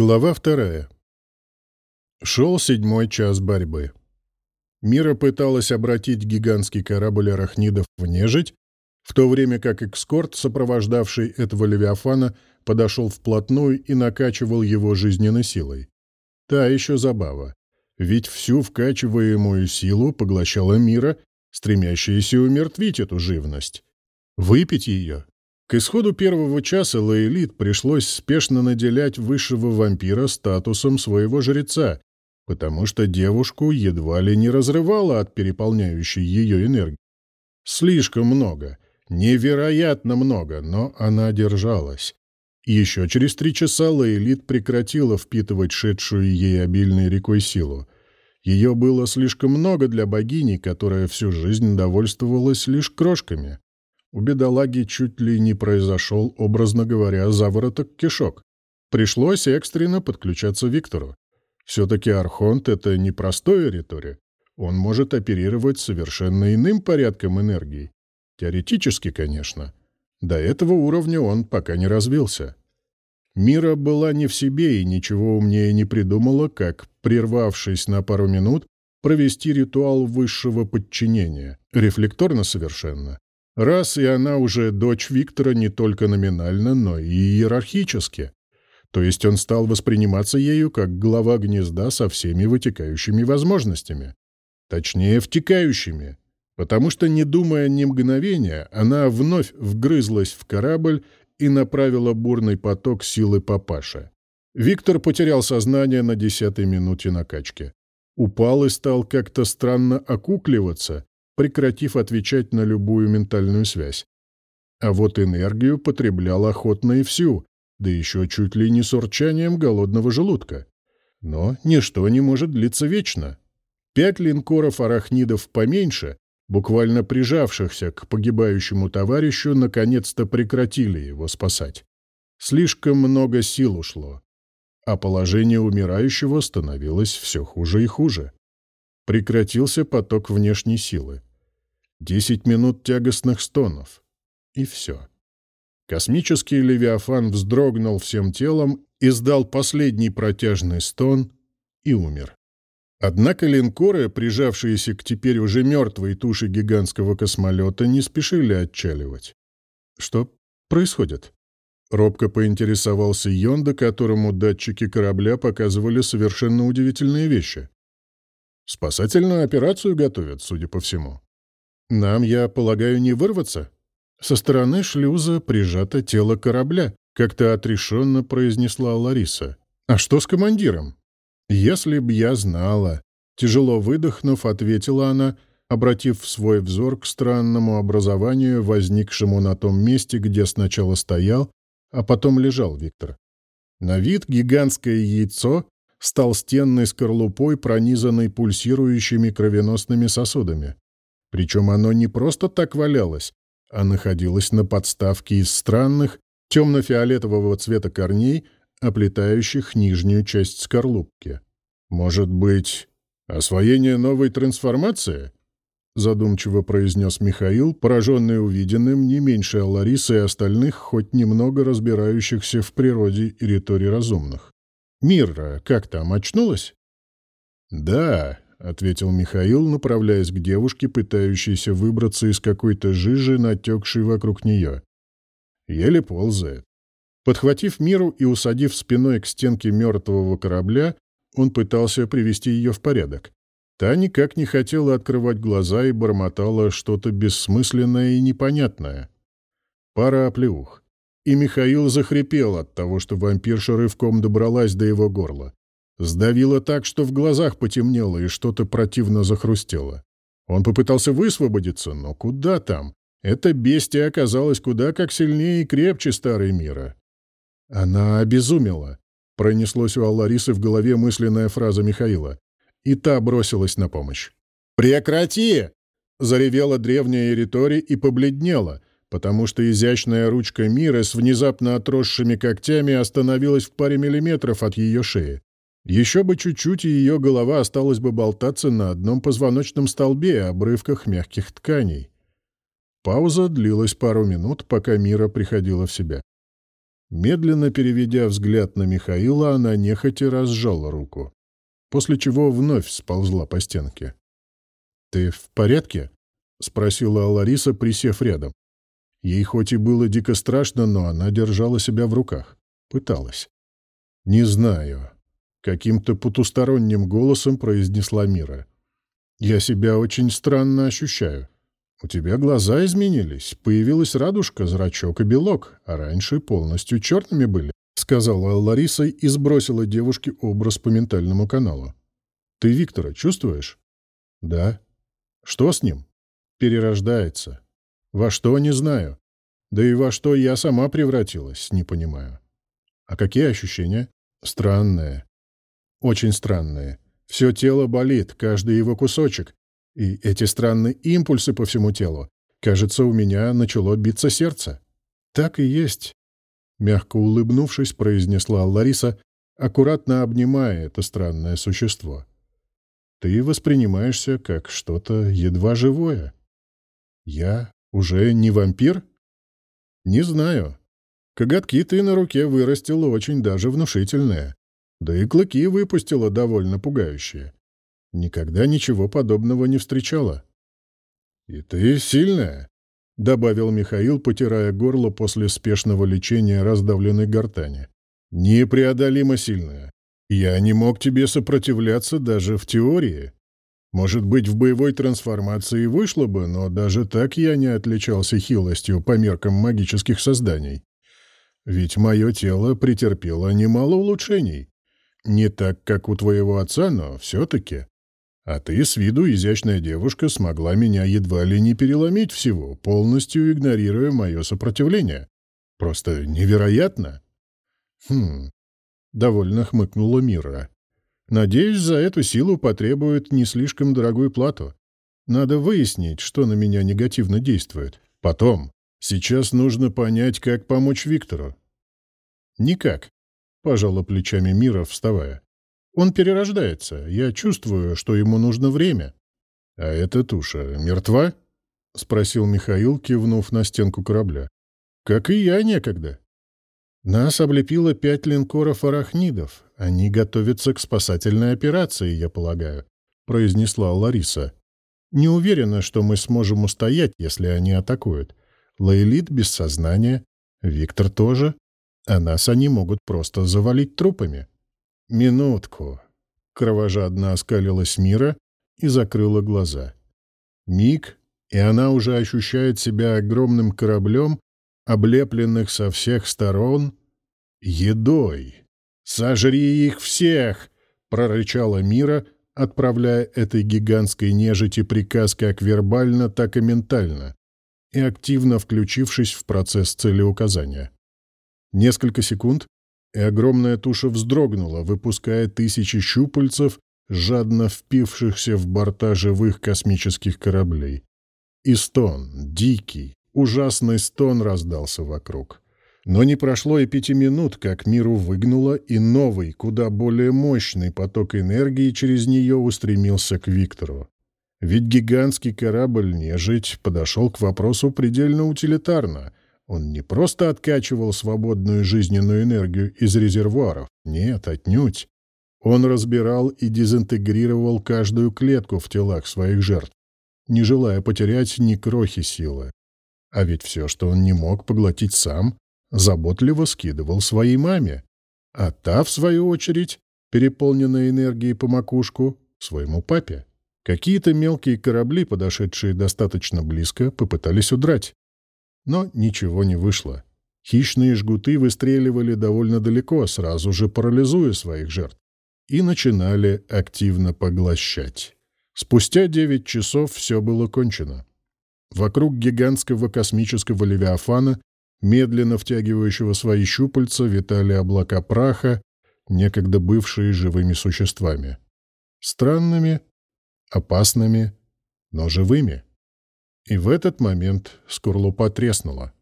Глава вторая. Шел седьмой час борьбы. Мира пыталась обратить гигантский корабль арахнидов в нежить, в то время как экскорт, сопровождавший этого Левиафана, подошел вплотную и накачивал его жизненной силой. Та еще забава. Ведь всю вкачиваемую силу поглощала мира, стремящаяся умертвить эту живность. Выпить ее к исходу первого часа Лаэлит пришлось спешно наделять высшего вампира статусом своего жреца, потому что девушку едва ли не разрывало от переполняющей ее энергии. Слишком много, невероятно много, но она держалась. Еще через три часа Лаэлит прекратила впитывать шедшую ей обильной рекой силу. Ее было слишком много для богини, которая всю жизнь довольствовалась лишь крошками. У бедолаги чуть ли не произошел, образно говоря, завороток кишок. Пришлось экстренно подключаться Виктору. Все-таки Архонт — это не простой ритория. Он может оперировать совершенно иным порядком энергии. Теоретически, конечно. До этого уровня он пока не развился. Мира была не в себе и ничего умнее не придумала, как, прервавшись на пару минут, провести ритуал высшего подчинения. Рефлекторно совершенно. Раз и она уже дочь Виктора не только номинально, но и иерархически. То есть он стал восприниматься ею как глава гнезда со всеми вытекающими возможностями. Точнее, втекающими. Потому что, не думая ни мгновения, она вновь вгрызлась в корабль и направила бурный поток силы папаша. Виктор потерял сознание на десятой минуте накачки. Упал и стал как-то странно окукливаться, прекратив отвечать на любую ментальную связь. А вот энергию потреблял охотно и всю, да еще чуть ли не с урчанием голодного желудка. Но ничто не может длиться вечно. Пять линкоров-арахнидов поменьше, буквально прижавшихся к погибающему товарищу, наконец-то прекратили его спасать. Слишком много сил ушло, а положение умирающего становилось все хуже и хуже. Прекратился поток внешней силы. Десять минут тягостных стонов. И все. Космический Левиафан вздрогнул всем телом, издал последний протяжный стон и умер. Однако линкоры, прижавшиеся к теперь уже мертвой туше гигантского космолета, не спешили отчаливать. Что происходит? Робко поинтересовался Йонда, которому датчики корабля показывали совершенно удивительные вещи. Спасательную операцию готовят, судя по всему. Нам, я полагаю, не вырваться? Со стороны шлюза прижато тело корабля, как-то отрешенно произнесла Лариса. А что с командиром? Если б я знала. Тяжело выдохнув, ответила она, обратив свой взор к странному образованию, возникшему на том месте, где сначала стоял, а потом лежал Виктор. На вид гигантское яйцо с толстенной скорлупой, пронизанной пульсирующими кровеносными сосудами. Причем оно не просто так валялось, а находилось на подставке из странных, темно-фиолетового цвета корней, оплетающих нижнюю часть скорлупки. «Может быть, освоение новой трансформации?» задумчиво произнес Михаил, пораженный увиденным не меньше Ларисы и остальных, хоть немного разбирающихся в природе и риторе разумных. «Мирра, как там, очнулась?» «Да, — ответил Михаил, направляясь к девушке, пытающейся выбраться из какой-то жижи, натекшей вокруг нее. Еле ползает. Подхватив Миру и усадив спиной к стенке мертвого корабля, он пытался привести ее в порядок. Та никак не хотела открывать глаза и бормотала что-то бессмысленное и непонятное. Пара оплеух. И Михаил захрипел от того, что вампирша рывком добралась до его горла. Сдавило так, что в глазах потемнело и что-то противно захрустело. Он попытался высвободиться, но куда там? Это бестия оказалась куда как сильнее и крепче старой мира. Она обезумела. Пронеслось у Алларисы в голове мысленная фраза Михаила. И та бросилась на помощь. «Прекрати!» — заревела древняя Эритори и побледнела, потому что изящная ручка мира с внезапно отросшими когтями остановилась в паре миллиметров от ее шеи. Еще бы чуть-чуть, и ее голова осталась бы болтаться на одном позвоночном столбе и обрывках мягких тканей. Пауза длилась пару минут, пока Мира приходила в себя. Медленно переведя взгляд на Михаила, она нехотя разжала руку, после чего вновь сползла по стенке. «Ты в порядке?» — спросила Лариса, присев рядом. Ей хоть и было дико страшно, но она держала себя в руках. Пыталась. «Не знаю», — каким-то потусторонним голосом произнесла Мира. «Я себя очень странно ощущаю. У тебя глаза изменились, появилась радужка, зрачок и белок, а раньше полностью черными были», — сказала Лариса и сбросила девушке образ по ментальному каналу. «Ты Виктора чувствуешь?» «Да». «Что с ним?» «Перерождается». «Во что, не знаю. Да и во что я сама превратилась, не понимаю». «А какие ощущения?» «Странные. Очень странные. Все тело болит, каждый его кусочек. И эти странные импульсы по всему телу. Кажется, у меня начало биться сердце. Так и есть. Мягко улыбнувшись, произнесла Лариса, аккуратно обнимая это странное существо. Ты воспринимаешься как что-то едва живое. Я уже не вампир? Не знаю. Коготки ты на руке вырастила очень даже внушительные. Да и клыки выпустила довольно пугающие. Никогда ничего подобного не встречала. «И ты сильная», — добавил Михаил, потирая горло после спешного лечения раздавленной гортани. «Непреодолимо сильная. Я не мог тебе сопротивляться даже в теории. Может быть, в боевой трансформации вышло бы, но даже так я не отличался хилостью по меркам магических созданий. Ведь мое тело претерпело немало улучшений. Не так, как у твоего отца, но все-таки. А ты с виду изящная девушка смогла меня едва ли не переломить всего, полностью игнорируя мое сопротивление. Просто невероятно. Хм, довольно хмыкнула Мира. Надеюсь, за эту силу потребуют не слишком дорогую плату. Надо выяснить, что на меня негативно действует. Потом. Сейчас нужно понять, как помочь Виктору. Никак, пожала плечами Мира, вставая. Он перерождается. Я чувствую, что ему нужно время. — А эта туша мертва? — спросил Михаил, кивнув на стенку корабля. — Как и я некогда. Нас облепило пять линкоров арахнидов. Они готовятся к спасательной операции, я полагаю, — произнесла Лариса. Не уверена, что мы сможем устоять, если они атакуют. Лейлит без сознания, Виктор тоже, а нас они могут просто завалить трупами. «Минутку». Кровожадно оскалилась Мира и закрыла глаза. Миг, и она уже ощущает себя огромным кораблем, облепленных со всех сторон едой. «Сожри их всех!» — прорычала Мира, отправляя этой гигантской нежити приказ как вербально, так и ментально, и активно включившись в процесс целеуказания. Несколько секунд, и огромная туша вздрогнула, выпуская тысячи щупальцев, жадно впившихся в борта живых космических кораблей. И стон, дикий, ужасный стон раздался вокруг. Но не прошло и пяти минут, как миру выгнуло, и новый, куда более мощный поток энергии через нее устремился к Виктору. Ведь гигантский корабль «Нежить» подошел к вопросу предельно утилитарно — он не просто откачивал свободную жизненную энергию из резервуаров. Нет, отнюдь. Он разбирал и дезинтегрировал каждую клетку в телах своих жертв, не желая потерять ни крохи силы. А ведь все, что он не мог поглотить сам, заботливо скидывал своей маме. А та, в свою очередь, переполненная энергией по макушку, своему папе. Какие-то мелкие корабли, подошедшие достаточно близко, попытались удрать. Но ничего не вышло. Хищные жгуты выстреливали довольно далеко, сразу же парализуя своих жертв, и начинали активно поглощать. Спустя девять часов все было кончено. Вокруг гигантского космического левиафана, медленно втягивающего свои щупальца, витали облака праха, некогда бывшие живыми существами. Странными, опасными, но живыми. И в этот момент скорлупа треснула.